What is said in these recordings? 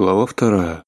Глава вторая.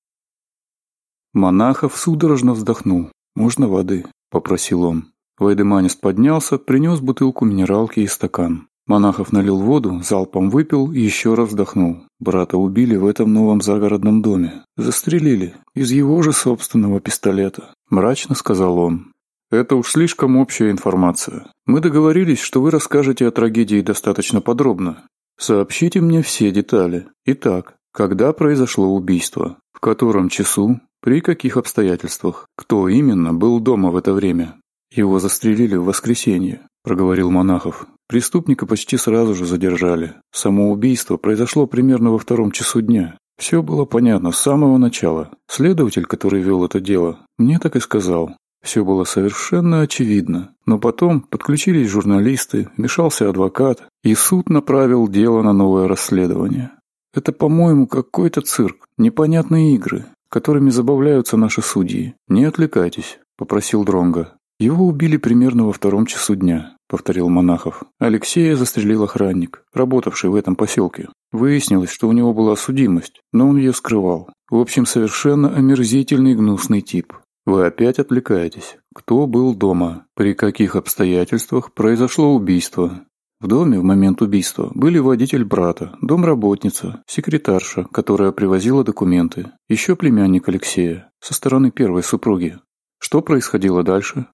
Монахов судорожно вздохнул. «Можно воды?» – попросил он. Вайдеманис поднялся, принес бутылку минералки и стакан. Монахов налил воду, залпом выпил и еще раз вздохнул. Брата убили в этом новом загородном доме. Застрелили. Из его же собственного пистолета. Мрачно сказал он. Это уж слишком общая информация. Мы договорились, что вы расскажете о трагедии достаточно подробно. Сообщите мне все детали. Итак, когда произошло убийство? В котором часу? При каких обстоятельствах? Кто именно был дома в это время? Его застрелили в воскресенье, проговорил Монахов. Преступника почти сразу же задержали. Самоубийство произошло примерно во втором часу дня. Все было понятно с самого начала. Следователь, который вел это дело, мне так и сказал. Все было совершенно очевидно. Но потом подключились журналисты, вмешался адвокат, и суд направил дело на новое расследование. Это, по-моему, какой-то цирк, непонятные игры, которыми забавляются наши судьи. Не отвлекайтесь», — попросил Дронга. «Его убили примерно во втором часу дня», — повторил Монахов. «Алексея застрелил охранник, работавший в этом поселке. Выяснилось, что у него была судимость, но он ее скрывал. В общем, совершенно омерзительный гнусный тип. Вы опять отвлекаетесь. Кто был дома? При каких обстоятельствах произошло убийство? В доме в момент убийства были водитель брата, домработница, секретарша, которая привозила документы, еще племянник Алексея, со стороны первой супруги. Что происходило дальше?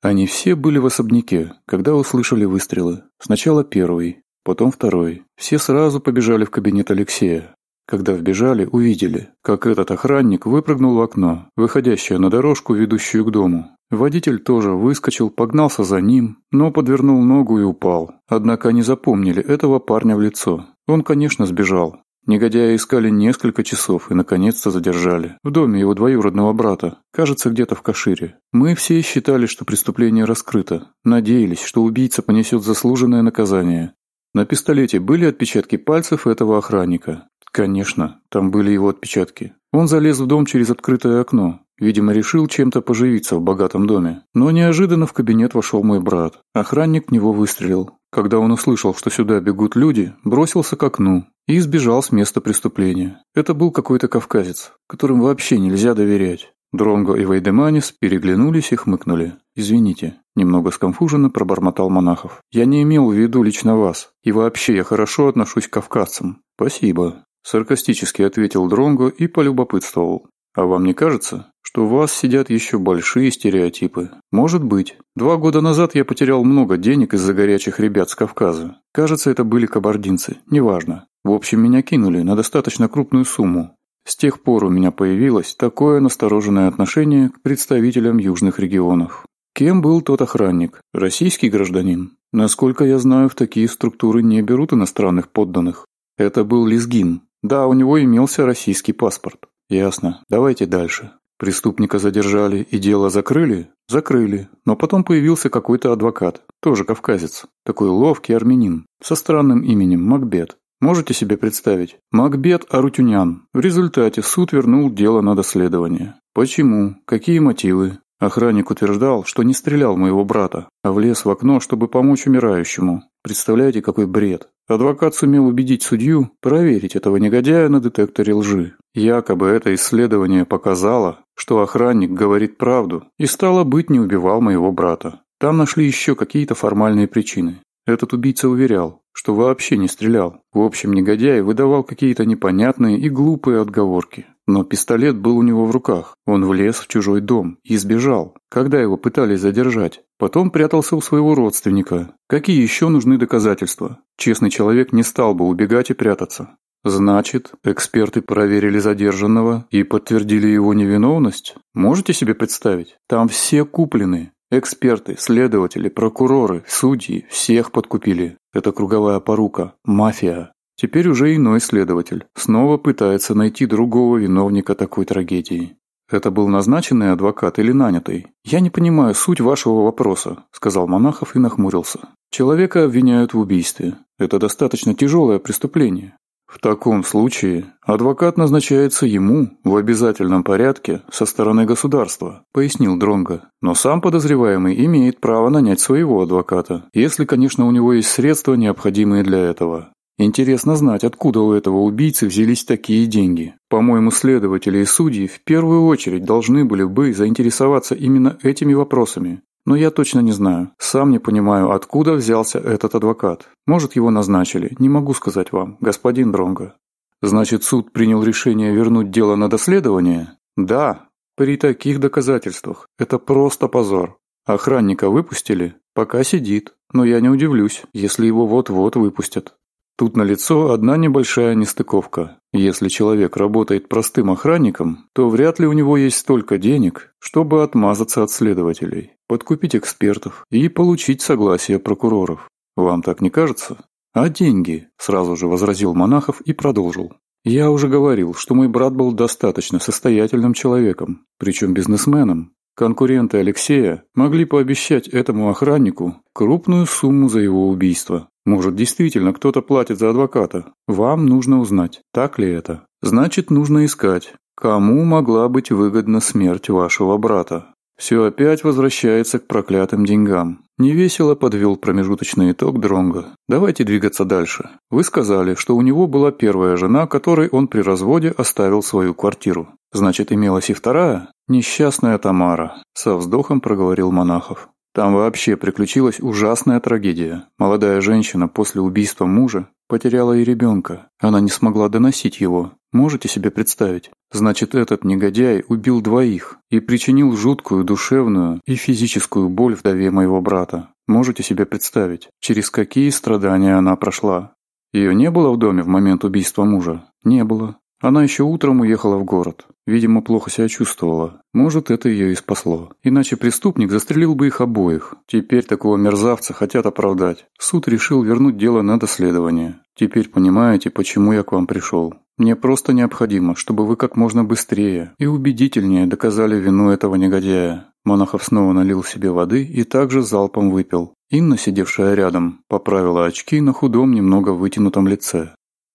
Они все были в особняке, когда услышали выстрелы. Сначала первый, потом второй. Все сразу побежали в кабинет Алексея. Когда вбежали, увидели, как этот охранник выпрыгнул в окно, выходящее на дорожку, ведущую к дому. Водитель тоже выскочил, погнался за ним, но подвернул ногу и упал. Однако они запомнили этого парня в лицо. Он, конечно, сбежал. Негодяя искали несколько часов и, наконец-то, задержали. В доме его двоюродного брата, кажется, где-то в Кашире. Мы все считали, что преступление раскрыто. Надеялись, что убийца понесет заслуженное наказание. На пистолете были отпечатки пальцев этого охранника. Конечно, там были его отпечатки. Он залез в дом через открытое окно. Видимо, решил чем-то поживиться в богатом доме. Но неожиданно в кабинет вошел мой брат. Охранник в него выстрелил. Когда он услышал, что сюда бегут люди, бросился к окну и сбежал с места преступления. Это был какой-то кавказец, которым вообще нельзя доверять. Дронго и Вайдеманис переглянулись и хмыкнули. «Извините», – немного скомфуженно пробормотал Монахов. «Я не имел в виду лично вас. И вообще я хорошо отношусь к кавказцам». «Спасибо», саркастически ответил Дронго и полюбопытствовал. А вам не кажется, что у вас сидят еще большие стереотипы? Может быть. Два года назад я потерял много денег из-за горячих ребят с Кавказа. Кажется, это были кабардинцы, неважно. В общем, меня кинули на достаточно крупную сумму. С тех пор у меня появилось такое настороженное отношение к представителям южных регионов. Кем был тот охранник? Российский гражданин? Насколько я знаю, в такие структуры не берут иностранных подданных. Это был Лизгин, да, у него имелся российский паспорт. Ясно. Давайте дальше. Преступника задержали и дело закрыли? Закрыли. Но потом появился какой-то адвокат, тоже кавказец, такой ловкий армянин, со странным именем Макбет. Можете себе представить? Макбет Арутюнян. В результате суд вернул дело на доследование. Почему? Какие мотивы? Охранник утверждал, что не стрелял моего брата, а влез в окно, чтобы помочь умирающему. Представляете, какой бред. Адвокат сумел убедить судью проверить этого негодяя на детекторе лжи. Якобы это исследование показало, что охранник говорит правду и, стало быть, не убивал моего брата. Там нашли еще какие-то формальные причины. Этот убийца уверял, что вообще не стрелял. В общем, негодяй выдавал какие-то непонятные и глупые отговорки. Но пистолет был у него в руках. Он влез в чужой дом и сбежал, когда его пытались задержать. Потом прятался у своего родственника. Какие еще нужны доказательства? Честный человек не стал бы убегать и прятаться. Значит, эксперты проверили задержанного и подтвердили его невиновность? Можете себе представить? Там все куплены. Эксперты, следователи, прокуроры, судьи всех подкупили. Это круговая порука, мафия. Теперь уже иной следователь снова пытается найти другого виновника такой трагедии. Это был назначенный адвокат или нанятый? Я не понимаю суть вашего вопроса, сказал Монахов и нахмурился. Человека обвиняют в убийстве. Это достаточно тяжелое преступление. В таком случае адвокат назначается ему в обязательном порядке со стороны государства, пояснил Дронга. Но сам подозреваемый имеет право нанять своего адвоката, если, конечно, у него есть средства, необходимые для этого. Интересно знать, откуда у этого убийцы взялись такие деньги. По-моему, следователи и судьи в первую очередь должны были бы заинтересоваться именно этими вопросами. Но я точно не знаю. Сам не понимаю, откуда взялся этот адвокат. Может, его назначили. Не могу сказать вам, господин Дронго. Значит, суд принял решение вернуть дело на доследование? Да. При таких доказательствах. Это просто позор. Охранника выпустили? Пока сидит. Но я не удивлюсь, если его вот-вот выпустят. Тут налицо одна небольшая нестыковка. Если человек работает простым охранником, то вряд ли у него есть столько денег, чтобы отмазаться от следователей, подкупить экспертов и получить согласие прокуроров. Вам так не кажется? А деньги, сразу же возразил Монахов и продолжил. Я уже говорил, что мой брат был достаточно состоятельным человеком, причем бизнесменом, Конкуренты Алексея могли пообещать этому охраннику крупную сумму за его убийство. Может, действительно кто-то платит за адвоката. Вам нужно узнать, так ли это. Значит, нужно искать, кому могла быть выгодна смерть вашего брата. Все опять возвращается к проклятым деньгам. Невесело подвел промежуточный итог Дронга. Давайте двигаться дальше. Вы сказали, что у него была первая жена, которой он при разводе оставил свою квартиру. Значит, имелась и вторая? «Несчастная Тамара», — со вздохом проговорил Монахов. «Там вообще приключилась ужасная трагедия. Молодая женщина после убийства мужа потеряла и ребенка. Она не смогла доносить его. Можете себе представить? Значит, этот негодяй убил двоих и причинил жуткую душевную и физическую боль вдове моего брата. Можете себе представить, через какие страдания она прошла? Ее не было в доме в момент убийства мужа? Не было. Она еще утром уехала в город. Видимо, плохо себя чувствовала. Может, это ее и спасло. Иначе преступник застрелил бы их обоих. Теперь такого мерзавца хотят оправдать. Суд решил вернуть дело на доследование. Теперь понимаете, почему я к вам пришел. Мне просто необходимо, чтобы вы как можно быстрее и убедительнее доказали вину этого негодяя. Монахов снова налил себе воды и также залпом выпил. Инна, сидевшая рядом, поправила очки на худом, немного вытянутом лице.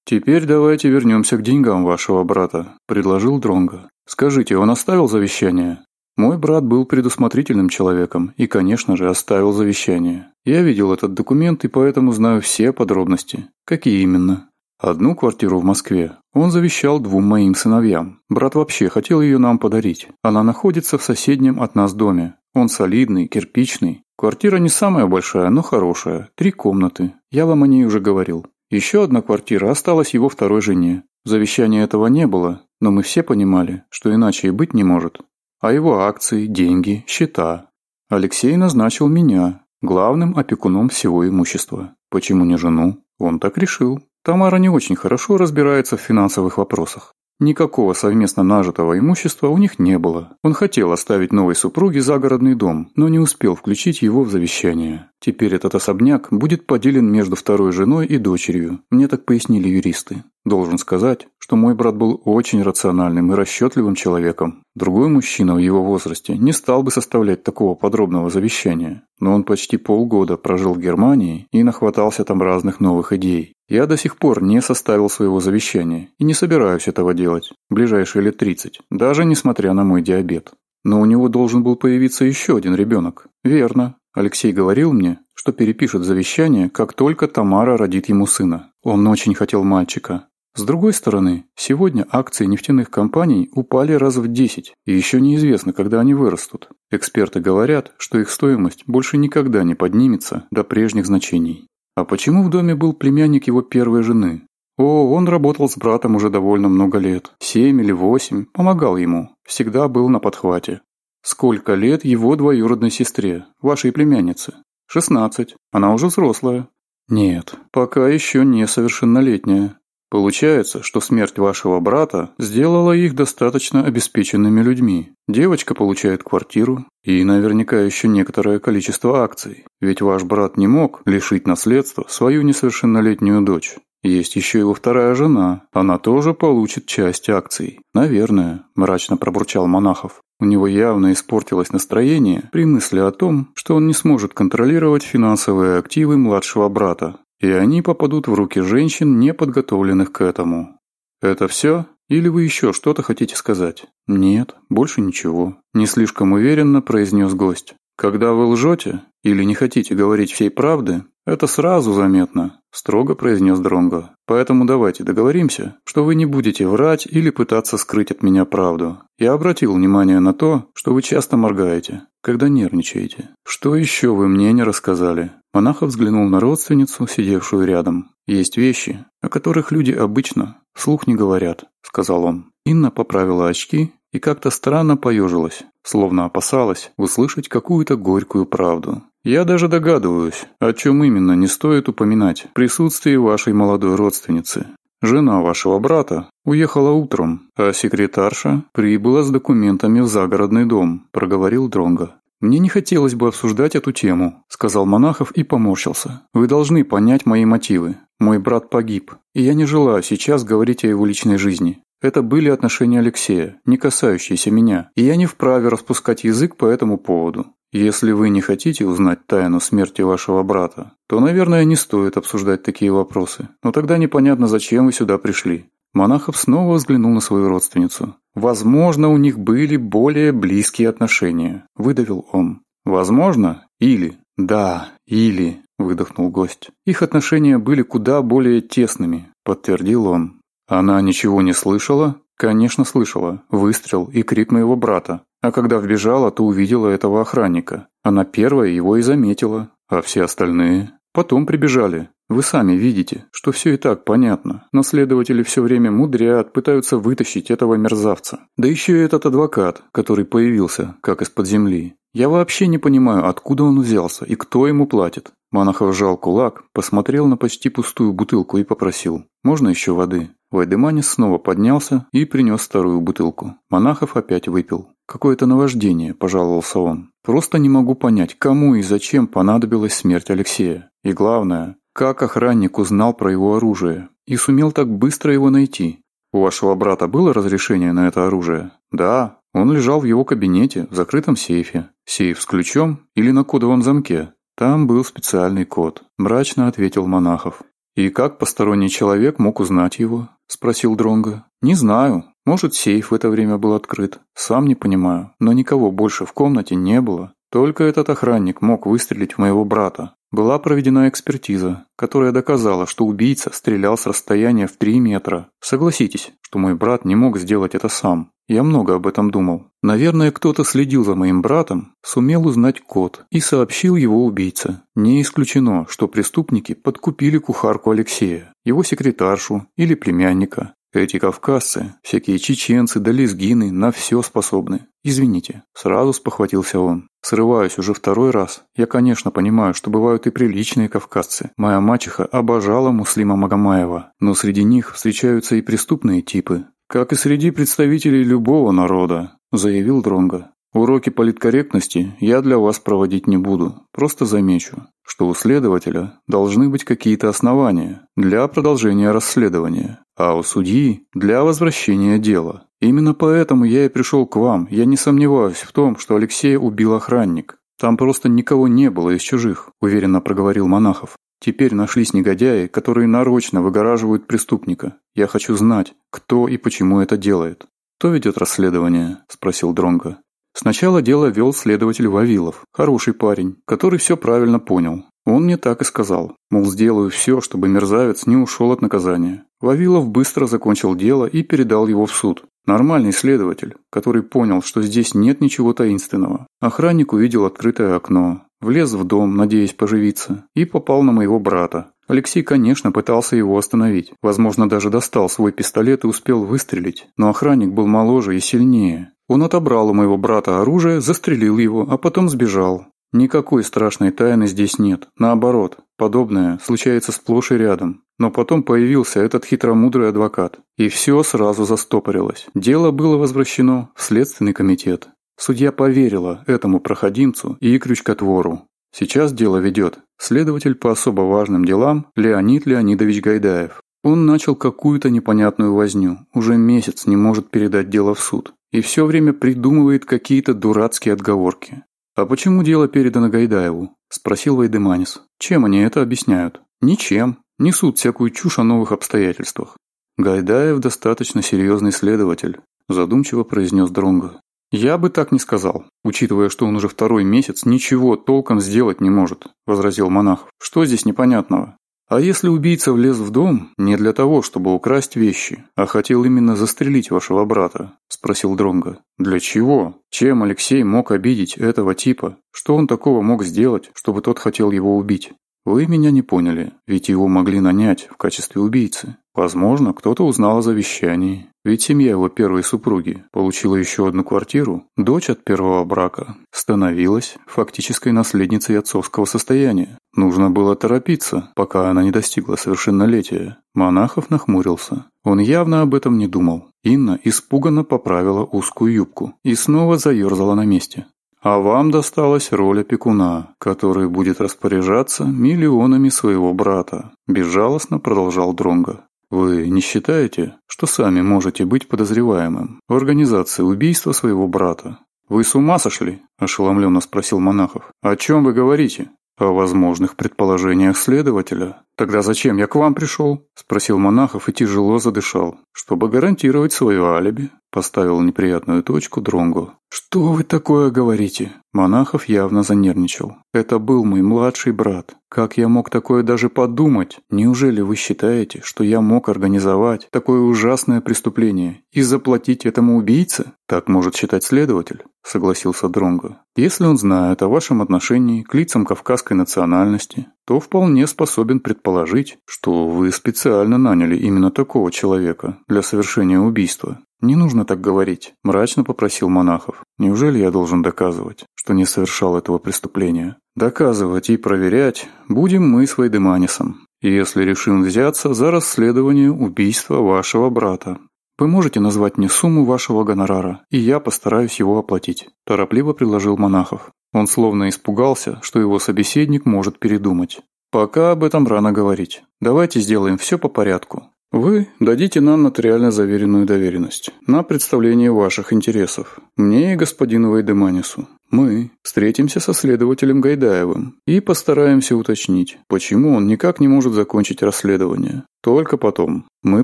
«Теперь давайте вернемся к деньгам вашего брата», – предложил Дронга. «Скажите, он оставил завещание?» Мой брат был предусмотрительным человеком и, конечно же, оставил завещание. Я видел этот документ и поэтому знаю все подробности. Какие именно? Одну квартиру в Москве он завещал двум моим сыновьям. Брат вообще хотел ее нам подарить. Она находится в соседнем от нас доме. Он солидный, кирпичный. Квартира не самая большая, но хорошая. Три комнаты. Я вам о ней уже говорил. Еще одна квартира осталась его второй жене. Завещания этого не было, но мы все понимали, что иначе и быть не может. А его акции, деньги, счета. Алексей назначил меня главным опекуном всего имущества. Почему не жену? Он так решил. Тамара не очень хорошо разбирается в финансовых вопросах. Никакого совместно нажитого имущества у них не было. Он хотел оставить новой супруге загородный дом, но не успел включить его в завещание. Теперь этот особняк будет поделен между второй женой и дочерью. Мне так пояснили юристы. Должен сказать, что мой брат был очень рациональным и расчетливым человеком. Другой мужчина в его возрасте не стал бы составлять такого подробного завещания. Но он почти полгода прожил в Германии и нахватался там разных новых идей. Я до сих пор не составил своего завещания и не собираюсь этого делать в ближайшие лет 30, даже несмотря на мой диабет. Но у него должен был появиться еще один ребенок. Верно. Алексей говорил мне, что перепишет завещание, как только Тамара родит ему сына. Он очень хотел мальчика. С другой стороны, сегодня акции нефтяных компаний упали раз в 10, и еще неизвестно, когда они вырастут. Эксперты говорят, что их стоимость больше никогда не поднимется до прежних значений. А почему в доме был племянник его первой жены? О, он работал с братом уже довольно много лет. Семь или восемь. Помогал ему. Всегда был на подхвате. Сколько лет его двоюродной сестре, вашей племяннице? Шестнадцать. Она уже взрослая. Нет, пока еще не совершеннолетняя. Получается, что смерть вашего брата сделала их достаточно обеспеченными людьми. Девочка получает квартиру и наверняка еще некоторое количество акций, ведь ваш брат не мог лишить наследства свою несовершеннолетнюю дочь. Есть еще его вторая жена, она тоже получит часть акций. Наверное, мрачно пробурчал Монахов. У него явно испортилось настроение при мысли о том, что он не сможет контролировать финансовые активы младшего брата и они попадут в руки женщин, не подготовленных к этому. Это все? Или вы еще что-то хотите сказать? Нет, больше ничего. Не слишком уверенно произнес гость. Когда вы лжете или не хотите говорить всей правды, это сразу заметно, строго произнес Дронго. Поэтому давайте договоримся, что вы не будете врать или пытаться скрыть от меня правду. Я обратил внимание на то, что вы часто моргаете, когда нервничаете. Что еще вы мне не рассказали? Монах взглянул на родственницу, сидевшую рядом. «Есть вещи, о которых люди обычно слух не говорят», — сказал он. Инна поправила очки и как-то странно поежилась, словно опасалась услышать какую-то горькую правду. «Я даже догадываюсь, о чем именно не стоит упоминать присутствие вашей молодой родственницы. Жена вашего брата уехала утром, а секретарша прибыла с документами в загородный дом», — проговорил Дронго. «Мне не хотелось бы обсуждать эту тему», – сказал Монахов и поморщился. «Вы должны понять мои мотивы. Мой брат погиб, и я не желаю сейчас говорить о его личной жизни. Это были отношения Алексея, не касающиеся меня, и я не вправе распускать язык по этому поводу. Если вы не хотите узнать тайну смерти вашего брата, то, наверное, не стоит обсуждать такие вопросы. Но тогда непонятно, зачем вы сюда пришли. Монахов снова взглянул на свою родственницу. «Возможно, у них были более близкие отношения», — выдавил он. «Возможно? Или?» «Да, или», — выдохнул гость. «Их отношения были куда более тесными», — подтвердил он. «Она ничего не слышала?» «Конечно, слышала. Выстрел и крик моего брата. А когда вбежала, то увидела этого охранника. Она первая его и заметила, а все остальные...» Потом прибежали. Вы сами видите, что все и так понятно. но следователи все время мудрят, пытаются вытащить этого мерзавца. Да еще и этот адвокат, который появился, как из-под земли. Я вообще не понимаю, откуда он взялся и кто ему платит. Монахов сжал кулак, посмотрел на почти пустую бутылку и попросил. «Можно еще воды?» Вайдеманис снова поднялся и принес вторую бутылку. Монахов опять выпил. «Какое-то наваждение», – пожаловался он. «Просто не могу понять, кому и зачем понадобилась смерть Алексея. И главное, как охранник узнал про его оружие и сумел так быстро его найти? У вашего брата было разрешение на это оружие? Да, он лежал в его кабинете, в закрытом сейфе. Сейф с ключом или на кодовом замке? Там был специальный код, мрачно ответил Монахов. И как посторонний человек мог узнать его? спросил Дронга. Не знаю. Может, сейф в это время был открыт. Сам не понимаю, но никого больше в комнате не было. Только этот охранник мог выстрелить в моего брата. Была проведена экспертиза, которая доказала, что убийца стрелял с расстояния в 3 метра. Согласитесь, что мой брат не мог сделать это сам. Я много об этом думал. Наверное, кто-то следил за моим братом, сумел узнать код и сообщил его убийце. Не исключено, что преступники подкупили кухарку Алексея, его секретаршу или племянника. Эти кавказцы, всякие чеченцы да лезгины, на все способны. Извините, сразу спохватился он. Срываюсь уже второй раз. Я, конечно, понимаю, что бывают и приличные кавказцы. Моя мачеха обожала Муслима Магомаева, но среди них встречаются и преступные типы. Как и среди представителей любого народа, заявил Дронга. Уроки политкорректности я для вас проводить не буду, просто замечу, что у следователя должны быть какие-то основания для продолжения расследования, а у судьи – для возвращения дела. Именно поэтому я и пришел к вам, я не сомневаюсь в том, что Алексея убил охранник. Там просто никого не было из чужих, уверенно проговорил Монахов. Теперь нашлись негодяи, которые нарочно выгораживают преступника. Я хочу знать, кто и почему это делает. «Кто ведет расследование?» – спросил Дронга. Сначала дело вел следователь Вавилов, хороший парень, который все правильно понял. Он мне так и сказал, мол, сделаю все, чтобы мерзавец не ушел от наказания. Вавилов быстро закончил дело и передал его в суд. Нормальный следователь, который понял, что здесь нет ничего таинственного. Охранник увидел открытое окно, влез в дом, надеясь поживиться, и попал на моего брата. Алексей, конечно, пытался его остановить. Возможно, даже достал свой пистолет и успел выстрелить. Но охранник был моложе и сильнее. Он отобрал у моего брата оружие, застрелил его, а потом сбежал. Никакой страшной тайны здесь нет. Наоборот, подобное случается сплошь и рядом. Но потом появился этот хитромудрый адвокат. И все сразу застопорилось. Дело было возвращено в Следственный комитет. Судья поверила этому проходимцу и крючкотвору. Сейчас дело ведет следователь по особо важным делам Леонид Леонидович Гайдаев. Он начал какую-то непонятную возню. Уже месяц не может передать дело в суд и все время придумывает какие-то дурацкие отговорки. «А почему дело передано Гайдаеву?» – спросил Вайдеманис. «Чем они это объясняют?» «Ничем. Несут всякую чушь о новых обстоятельствах». «Гайдаев достаточно серьезный следователь», – задумчиво произнес Дронго. «Я бы так не сказал, учитывая, что он уже второй месяц ничего толком сделать не может», – возразил монах. «Что здесь непонятного? А если убийца влез в дом не для того, чтобы украсть вещи, а хотел именно застрелить вашего брата? спросил Дронга. Для чего? Чем Алексей мог обидеть этого типа? Что он такого мог сделать, чтобы тот хотел его убить? Вы меня не поняли, ведь его могли нанять в качестве убийцы. Возможно, кто-то узнал о завещании, ведь семья его первой супруги получила еще одну квартиру. Дочь от первого брака становилась фактической наследницей отцовского состояния. Нужно было торопиться, пока она не достигла совершеннолетия. Монахов нахмурился. Он явно об этом не думал. Инна испуганно поправила узкую юбку и снова заерзала на месте. А вам досталась роль опекуна, который будет распоряжаться миллионами своего брата, безжалостно продолжал Дронга. Вы не считаете, что сами можете быть подозреваемым в организации убийства своего брата? Вы с ума сошли? Ошеломленно спросил Монахов. О чем вы говорите? О возможных предположениях следователя. Тогда зачем я к вам пришел? Спросил Монахов и тяжело задышал. Чтобы гарантировать свое алиби, поставил неприятную точку Дронгу. «Что вы такое говорите?» Монахов явно занервничал. «Это был мой младший брат. Как я мог такое даже подумать? Неужели вы считаете, что я мог организовать такое ужасное преступление и заплатить этому убийце?» «Так может считать следователь», — согласился Дронга. «Если он знает о вашем отношении к лицам кавказской национальности, то вполне способен предположить, что вы специально наняли именно такого человека для совершения убийства. «Не нужно так говорить», – мрачно попросил монахов. «Неужели я должен доказывать, что не совершал этого преступления?» «Доказывать и проверять будем мы с Вайдеманисом, если решим взяться за расследование убийства вашего брата. Вы можете назвать мне сумму вашего гонорара, и я постараюсь его оплатить», – торопливо предложил монахов. Он словно испугался, что его собеседник может передумать. «Пока об этом рано говорить. Давайте сделаем все по порядку. Вы дадите нам нотариально заверенную доверенность на представление ваших интересов. Мне и господину Вайдеманису. Мы встретимся со следователем Гайдаевым и постараемся уточнить, почему он никак не может закончить расследование. Только потом мы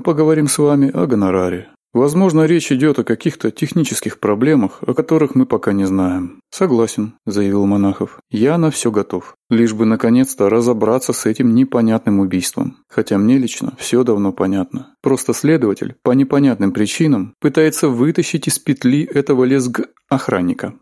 поговорим с вами о гонораре». Возможно, речь идет о каких-то технических проблемах, о которых мы пока не знаем. Согласен, заявил Монахов. Я на все готов. Лишь бы наконец-то разобраться с этим непонятным убийством. Хотя мне лично все давно понятно. Просто следователь по непонятным причинам пытается вытащить из петли этого лезг охранника.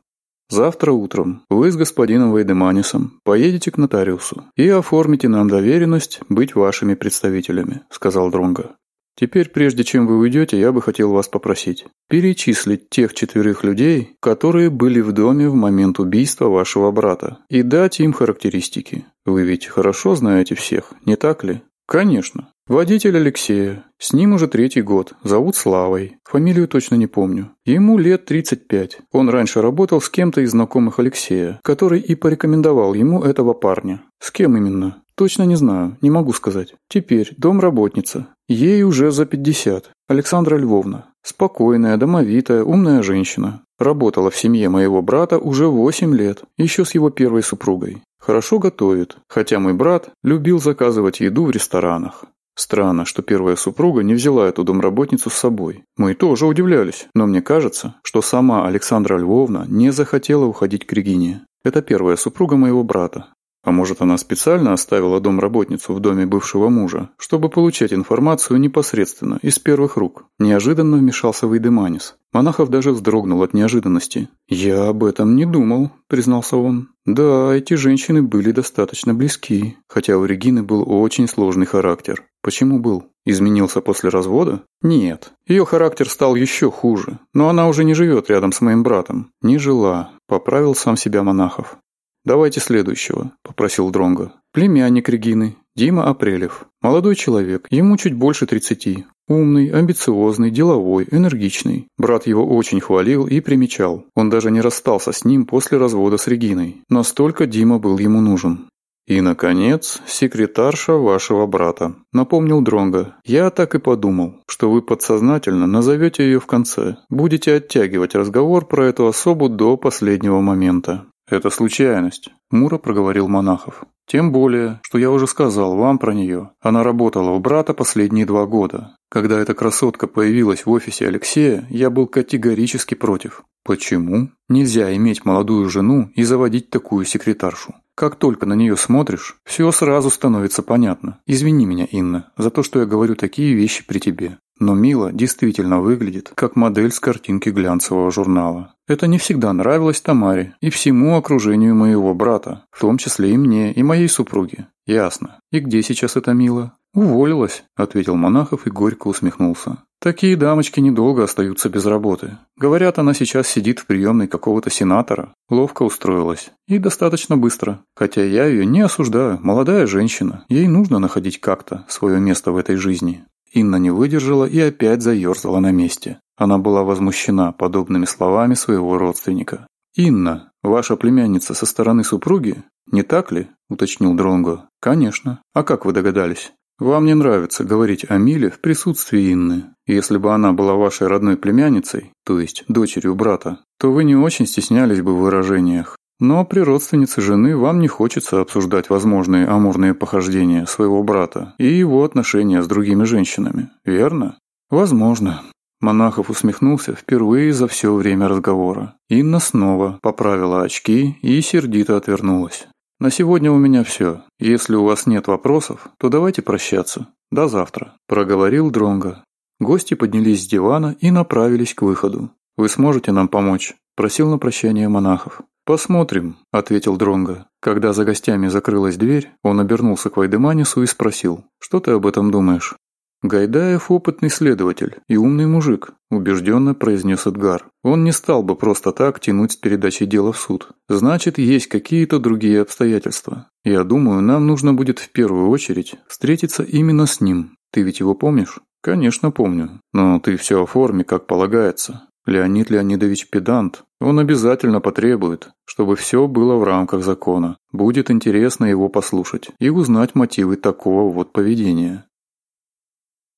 Завтра утром вы с господином Вейдеманисом поедете к нотариусу и оформите нам доверенность быть вашими представителями, сказал Дронга. Теперь, прежде чем вы уйдете, я бы хотел вас попросить перечислить тех четверых людей, которые были в доме в момент убийства вашего брата, и дать им характеристики. Вы ведь хорошо знаете всех, не так ли? Конечно. Водитель Алексея. С ним уже третий год. Зовут Славой. Фамилию точно не помню. Ему лет 35. Он раньше работал с кем-то из знакомых Алексея, который и порекомендовал ему этого парня. С кем именно? Точно не знаю, не могу сказать. Теперь домработница. Ей уже за пятьдесят. Александра Львовна. Спокойная, домовитая, умная женщина. Работала в семье моего брата уже восемь лет, еще с его первой супругой. Хорошо готовит, хотя мой брат любил заказывать еду в ресторанах. Странно, что первая супруга не взяла эту домработницу с собой. Мы тоже удивлялись, но мне кажется, что сама Александра Львовна не захотела уходить к Регине. Это первая супруга моего брата, а может, она специально оставила домработницу в доме бывшего мужа, чтобы получать информацию непосредственно, из первых рук. Неожиданно вмешался Вейдеманис. Монахов даже вздрогнул от неожиданности. «Я об этом не думал», – признался он. «Да, эти женщины были достаточно близки, хотя у Регины был очень сложный характер. Почему был? Изменился после развода? Нет. Ее характер стал еще хуже. Но она уже не живет рядом с моим братом. Не жила. Поправил сам себя монахов давайте следующего», — попросил Дронго. «Племянник Регины, Дима Апрелев. Молодой человек, ему чуть больше 30. Умный, амбициозный, деловой, энергичный. Брат его очень хвалил и примечал. Он даже не расстался с ним после развода с Региной. Настолько Дима был ему нужен. «И, наконец, секретарша вашего брата», — напомнил Дронго. «Я так и подумал, что вы подсознательно назовете ее в конце. Будете оттягивать разговор про эту особу до последнего момента». Это случайность, Мура проговорил Монахов. Тем более, что я уже сказал вам про нее. Она работала у брата последние два года. Когда эта красотка появилась в офисе Алексея, я был категорически против. Почему? Нельзя иметь молодую жену и заводить такую секретаршу. Как только на нее смотришь, все сразу становится понятно. Извини меня, Инна, за то, что я говорю такие вещи при тебе. Но Мила действительно выглядит как модель с картинки глянцевого журнала. Это не всегда нравилось Тамаре и всему окружению моего брата, в том числе и мне, и моей супруге. Ясно. И где сейчас эта Мила? «Уволилась», — ответил Монахов и горько усмехнулся. «Такие дамочки недолго остаются без работы. Говорят, она сейчас сидит в приемной какого-то сенатора. Ловко устроилась. И достаточно быстро. Хотя я ее не осуждаю. Молодая женщина. Ей нужно находить как-то свое место в этой жизни». Инна не выдержала и опять заерзала на месте. Она была возмущена подобными словами своего родственника. «Инна, ваша племянница со стороны супруги, не так ли?» – уточнил Дронго. «Конечно. А как вы догадались?» Вам не нравится говорить о Миле в присутствии Инны. Если бы она была вашей родной племянницей, то есть дочерью брата, то вы не очень стеснялись бы в выражениях. Но при родственнице жены вам не хочется обсуждать возможные амурные похождения своего брата и его отношения с другими женщинами, верно? Возможно. Монахов усмехнулся впервые за все время разговора. Инна снова поправила очки и сердито отвернулась. На сегодня у меня все. Если у вас нет вопросов, то давайте прощаться. До завтра», – проговорил Дронго. Гости поднялись с дивана и направились к выходу. «Вы сможете нам помочь?» – просил на прощание монахов. «Посмотрим», – ответил Дронго. Когда за гостями закрылась дверь, он обернулся к Вайдеманису и спросил, «Что ты об этом думаешь?» Гайдаев – опытный следователь и умный мужик, убежденно произнес Эдгар. Он не стал бы просто так тянуть с передачи дела в суд. Значит, есть какие-то другие обстоятельства. Я думаю, нам нужно будет в первую очередь встретиться именно с ним. Ты ведь его помнишь? Конечно, помню. Но ты все оформи, как полагается. Леонид Леонидович педант. Он обязательно потребует, чтобы все было в рамках закона. Будет интересно его послушать и узнать мотивы такого вот поведения.